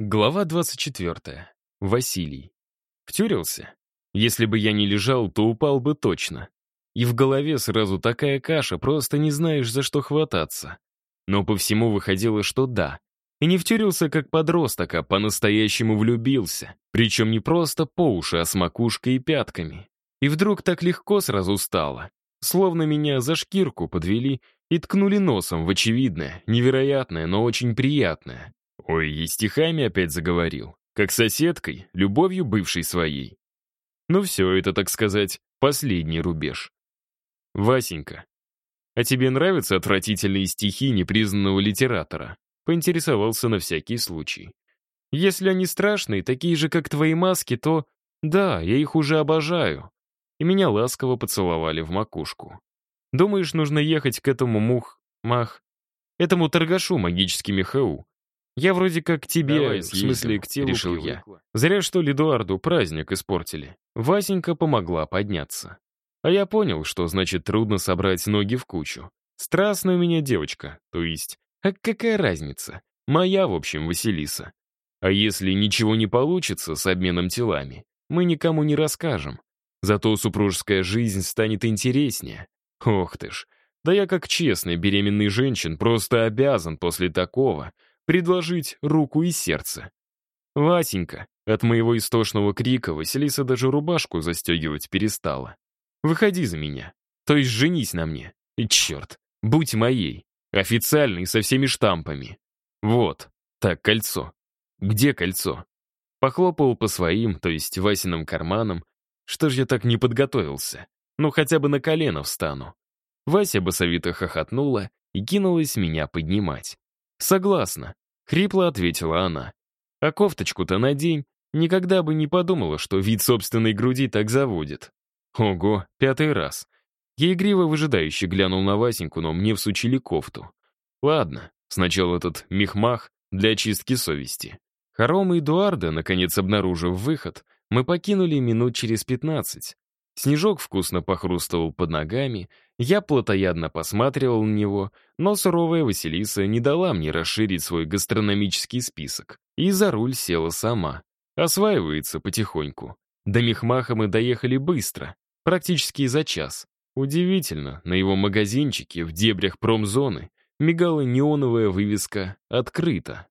Глава 24. Василий. Втюрился? Если бы я не лежал, то упал бы точно. И в голове сразу такая каша, просто не знаешь, за что хвататься. Но по всему выходило, что да. И не втюрился как подросток, а по-настоящему влюбился. Причем не просто по уши, а с макушкой и пятками. И вдруг так легко сразу стало. Словно меня за шкирку подвели и ткнули носом в очевидное, невероятное, но очень приятное. Ой, и стихами опять заговорил. Как соседкой, любовью бывшей своей. Ну все, это, так сказать, последний рубеж. Васенька, а тебе нравятся отвратительные стихи непризнанного литератора? Поинтересовался на всякий случай. Если они страшные, такие же, как твои маски, то... Да, я их уже обожаю. И меня ласково поцеловали в макушку. Думаешь, нужно ехать к этому мух... мах... этому торгашу магическими ХУ? Я вроде как к тебе, Давай в смысле к телу решил я. Зря что ли Эдуарду праздник испортили. Васенька помогла подняться. А я понял, что значит трудно собрать ноги в кучу. Страстная у меня девочка, то есть, а какая разница? Моя, в общем, Василиса. А если ничего не получится с обменом телами, мы никому не расскажем. Зато супружеская жизнь станет интереснее. Ох ты ж. Да я как честный беременный женщин просто обязан после такого предложить руку и сердце. Васенька, от моего истошного крика Василиса даже рубашку застегивать перестала. Выходи за меня. То есть женись на мне. И черт, будь моей. Официальной, со всеми штампами. Вот. Так, кольцо. Где кольцо? Похлопал по своим, то есть Васиным карманам. Что ж я так не подготовился? Ну, хотя бы на колено встану. Вася басовито хохотнула и кинулась меня поднимать. «Согласна», — хрипло ответила она. «А кофточку-то надень. Никогда бы не подумала, что вид собственной груди так заводит». Ого, пятый раз. Я игриво выжидающе глянул на Васеньку, но мне всучили кофту. Ладно, сначала этот мехмах для очистки совести. Хором и Эдуарда, наконец обнаружив выход, мы покинули минут через пятнадцать. Снежок вкусно похрустывал под ногами, я плотоядно посматривал на него, но суровая Василиса не дала мне расширить свой гастрономический список. И за руль села сама. Осваивается потихоньку. До Мехмаха мы доехали быстро, практически за час. Удивительно, на его магазинчике в дебрях промзоны мигала неоновая вывеска «Открыто».